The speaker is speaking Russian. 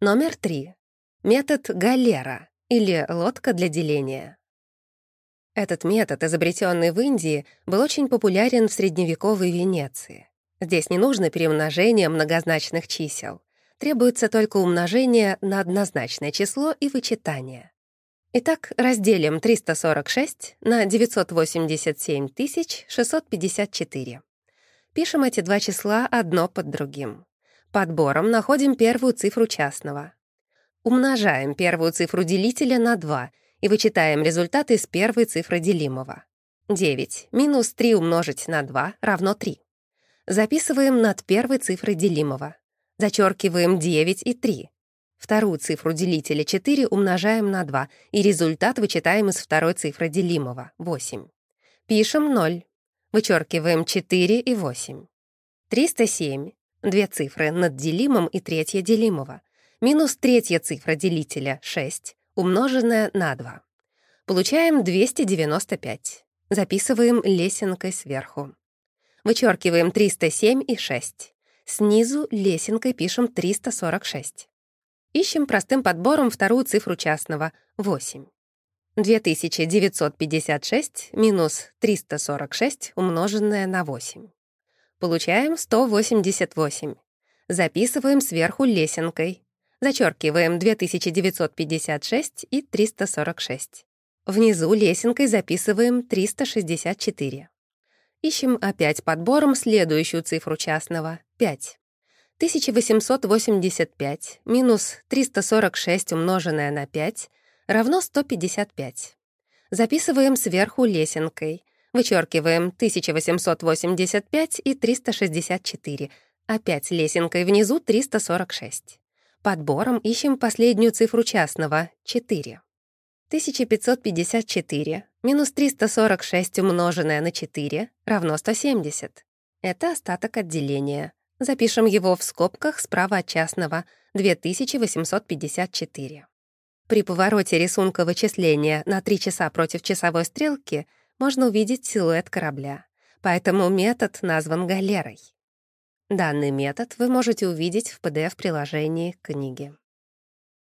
Номер три. Метод галера или лодка для деления. Этот метод, изобретенный в Индии, был очень популярен в средневековой Венеции. Здесь не нужно перемножение многозначных чисел. Требуется только умножение на однозначное число и вычитание. Итак, разделим 346 на 987 654. Пишем эти два числа одно под другим. Подбором находим первую цифру частного. Умножаем первую цифру делителя на 2 и вычитаем результат из первой цифры делимого. 9 минус 3 умножить на 2 равно 3. Записываем над первой цифрой делимого. Зачеркиваем 9 и 3. Вторую цифру делителя 4 умножаем на 2, и результат вычитаем из второй цифры делимого — 8. Пишем 0. Вычеркиваем 4 и 8. 307. Две цифры над делимым и третья делимого. Минус третья цифра делителя — 6, умноженная на 2. Получаем 295. Записываем лесенкой сверху. Вычеркиваем 307 и 6. Снизу лесенкой пишем 346. Ищем простым подбором вторую цифру частного — 8. 2956 минус 346 умноженное на 8. Получаем 188. Записываем сверху лесенкой. Зачеркиваем 2956 и 346. Внизу лесенкой записываем 364. Ищем опять подбором следующую цифру частного — 5. 1885 минус 346 умноженное на 5 равно 155. Записываем сверху лесенкой. Вычеркиваем 1885 и 364. Опять лесенкой внизу 346. Подбором ищем последнюю цифру частного — 4. 1554 минус 346 умноженное на 4 равно 170. Это остаток отделения. Запишем его в скобках справа от частного — 2854. При повороте рисунка вычисления на 3 часа против часовой стрелки можно увидеть силуэт корабля, поэтому метод назван галерой. Данный метод вы можете увидеть в PDF-приложении к книге.